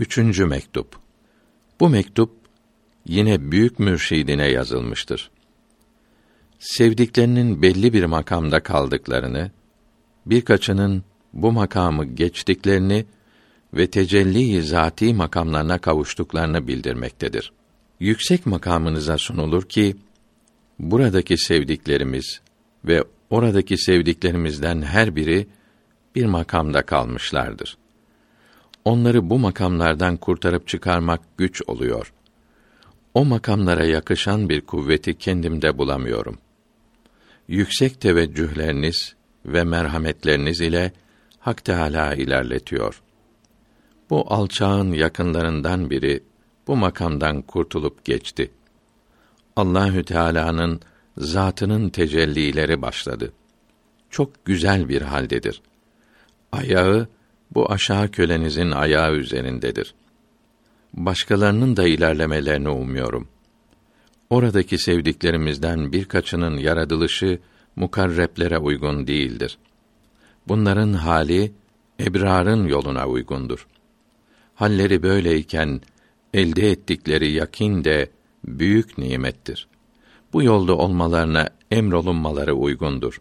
Üçüncü mektup. Bu mektup yine büyük mürşidine yazılmıştır. Sevdiklerinin belli bir makamda kaldıklarını, birkaçının bu makamı geçtiklerini ve tecelli zati makamlarına kavuştuklarını bildirmektedir. Yüksek makamınıza sunulur ki buradaki sevdiklerimiz ve oradaki sevdiklerimizden her biri bir makamda kalmışlardır. Onları bu makamlardan kurtarıp çıkarmak güç oluyor. O makamlara yakışan bir kuvveti kendimde bulamıyorum. Yüksek teveccühleriniz ve merhametleriniz ile Hak Teâlâ ilerletiyor. Bu alçağın yakınlarından biri bu makamdan kurtulup geçti. Allahü Teala'nın zatının tecellileri başladı. Çok güzel bir haldedir. Ayağı bu aşağı kölenizin ayağı üzerindedir. Başkalarının da ilerlemelerini umuyorum. Oradaki sevdiklerimizden birkaçının yaratılışı mukarreplere uygun değildir. Bunların hali ebrarın yoluna uygundur. Halleri böyleyken elde ettikleri yakin de büyük nimettir. Bu yolda olmalarına emrolunmaları uygundur.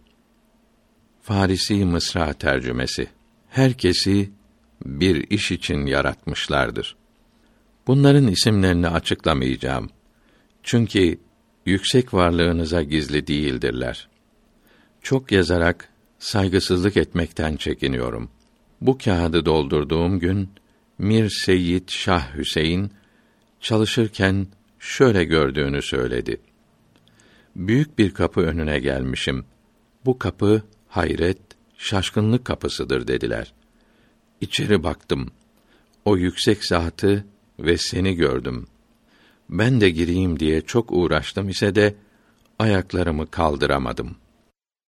Farisi Mısra tercümesi herkesi bir iş için yaratmışlardır. Bunların isimlerini açıklamayacağım. Çünkü yüksek varlığınıza gizli değildirler. Çok yazarak saygısızlık etmekten çekiniyorum. Bu kağıdı doldurduğum gün Mir Seyyid Şah Hüseyin çalışırken şöyle gördüğünü söyledi. Büyük bir kapı önüne gelmişim. Bu kapı hayret, şaşkınlık kapısıdır dediler. İçeri baktım. O yüksek zatı ve seni gördüm. Ben de gireyim diye çok uğraştım ise de ayaklarımı kaldıramadım.''